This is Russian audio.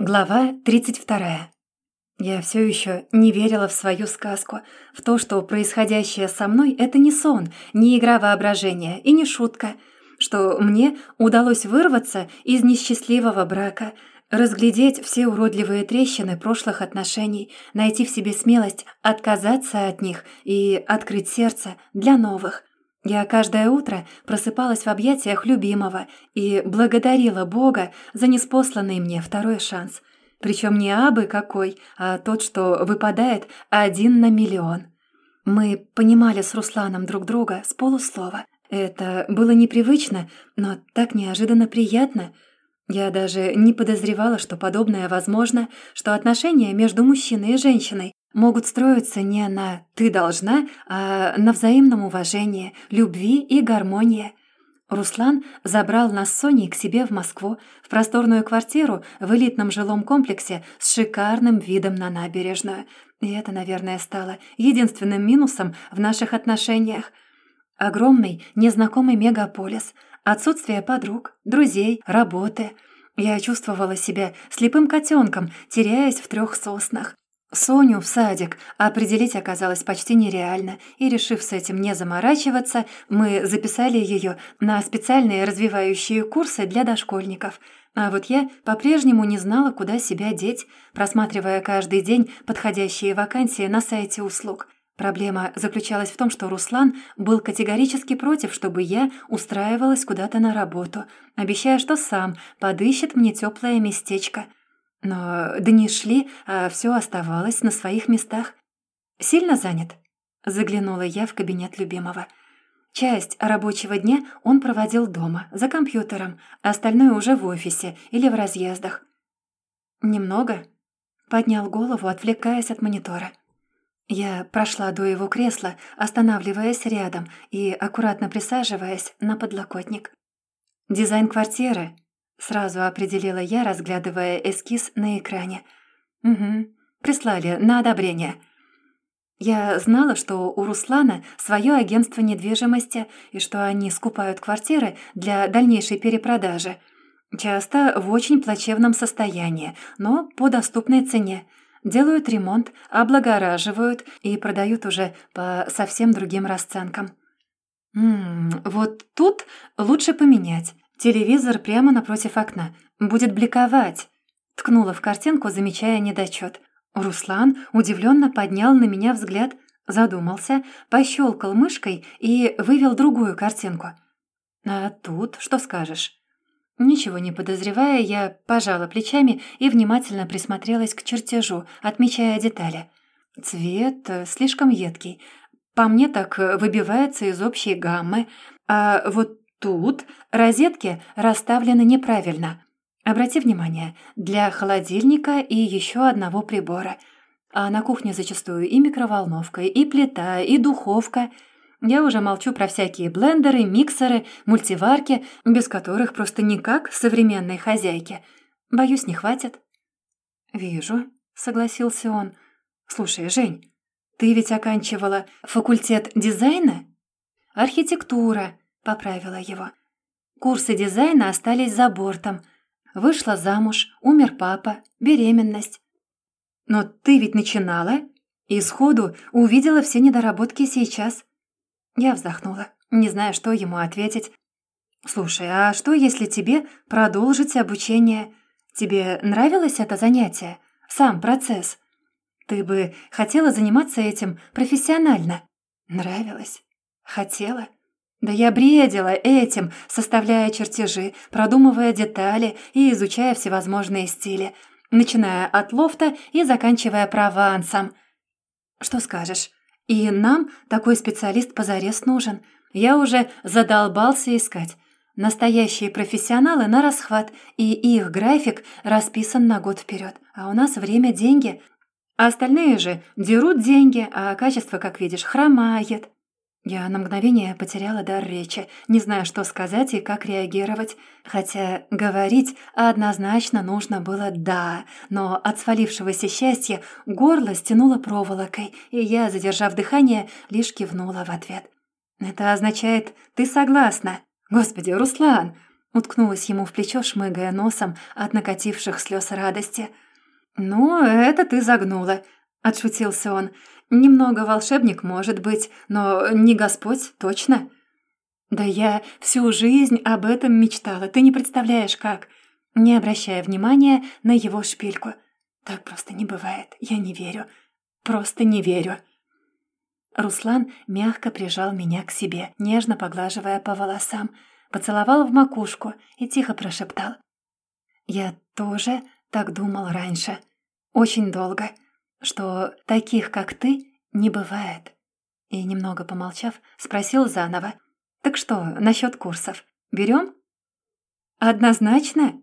Глава 32. Я все еще не верила в свою сказку, в то, что происходящее со мной — это не сон, не игра воображения и не шутка, что мне удалось вырваться из несчастливого брака, разглядеть все уродливые трещины прошлых отношений, найти в себе смелость отказаться от них и открыть сердце для новых. Я каждое утро просыпалась в объятиях любимого и благодарила Бога за неспосланный мне второй шанс. Причем не абы какой, а тот, что выпадает один на миллион. Мы понимали с Русланом друг друга с полуслова. Это было непривычно, но так неожиданно приятно. Я даже не подозревала, что подобное возможно, что отношения между мужчиной и женщиной могут строиться не на «ты должна», а на взаимном уважении, любви и гармонии. Руслан забрал нас с Соней к себе в Москву, в просторную квартиру в элитном жилом комплексе с шикарным видом на набережную. И это, наверное, стало единственным минусом в наших отношениях. Огромный, незнакомый мегаполис, отсутствие подруг, друзей, работы. Я чувствовала себя слепым котенком, теряясь в трех соснах. Соню в садик определить оказалось почти нереально, и, решив с этим не заморачиваться, мы записали ее на специальные развивающие курсы для дошкольников. А вот я по-прежнему не знала, куда себя деть, просматривая каждый день подходящие вакансии на сайте услуг. Проблема заключалась в том, что Руслан был категорически против, чтобы я устраивалась куда-то на работу, обещая, что сам подыщет мне теплое местечко – но дни шли, а все оставалось на своих местах. «Сильно занят?» — заглянула я в кабинет любимого. Часть рабочего дня он проводил дома, за компьютером, а остальное уже в офисе или в разъездах. «Немного?» — поднял голову, отвлекаясь от монитора. Я прошла до его кресла, останавливаясь рядом и аккуратно присаживаясь на подлокотник. «Дизайн квартиры Сразу определила я, разглядывая эскиз на экране. «Угу, прислали на одобрение». Я знала, что у Руслана свое агентство недвижимости и что они скупают квартиры для дальнейшей перепродажи. Часто в очень плачевном состоянии, но по доступной цене. Делают ремонт, облагораживают и продают уже по совсем другим расценкам. «М -м, вот тут лучше поменять. Телевизор прямо напротив окна. Будет бликовать. Ткнула в картинку, замечая недочет. Руслан удивленно поднял на меня взгляд, задумался, пощелкал мышкой и вывел другую картинку. «А тут что скажешь?» Ничего не подозревая, я пожала плечами и внимательно присмотрелась к чертежу, отмечая детали. Цвет э, слишком едкий. По мне так выбивается из общей гаммы. А вот Тут розетки расставлены неправильно. Обрати внимание, для холодильника и еще одного прибора. А на кухне зачастую и микроволновка, и плита, и духовка. Я уже молчу про всякие блендеры, миксеры, мультиварки, без которых просто никак современной хозяйки. Боюсь, не хватит. «Вижу», — согласился он. «Слушай, Жень, ты ведь оканчивала факультет дизайна?» «Архитектура», поправила его. Курсы дизайна остались за бортом. Вышла замуж, умер папа, беременность. Но ты ведь начинала и сходу увидела все недоработки сейчас. Я вздохнула, не зная, что ему ответить. «Слушай, а что, если тебе продолжить обучение? Тебе нравилось это занятие? Сам процесс? Ты бы хотела заниматься этим профессионально?» «Нравилось. Хотела. Да я бредила этим, составляя чертежи, продумывая детали и изучая всевозможные стили, начиная от лофта и заканчивая провансом. Что скажешь? И нам такой специалист позарез нужен. Я уже задолбался искать. Настоящие профессионалы на расхват, и их график расписан на год вперед. А у нас время – деньги. А остальные же дерут деньги, а качество, как видишь, хромает. Я на мгновение потеряла дар речи, не зная, что сказать и как реагировать. Хотя говорить однозначно нужно было «да», но от свалившегося счастья горло стянуло проволокой, и я, задержав дыхание, лишь кивнула в ответ. «Это означает, ты согласна?» «Господи, Руслан!» Уткнулась ему в плечо, шмыгая носом от накативших слез радости. «Ну, это ты загнула», — отшутился он. «Немного волшебник, может быть, но не Господь, точно». «Да я всю жизнь об этом мечтала, ты не представляешь, как...» Не обращая внимания на его шпильку. «Так просто не бывает, я не верю. Просто не верю». Руслан мягко прижал меня к себе, нежно поглаживая по волосам, поцеловал в макушку и тихо прошептал. «Я тоже так думал раньше. Очень долго. Что таких, как ты, не бывает». И, немного помолчав, спросил заново. «Так что, насчет курсов? Берем?» «Однозначно?»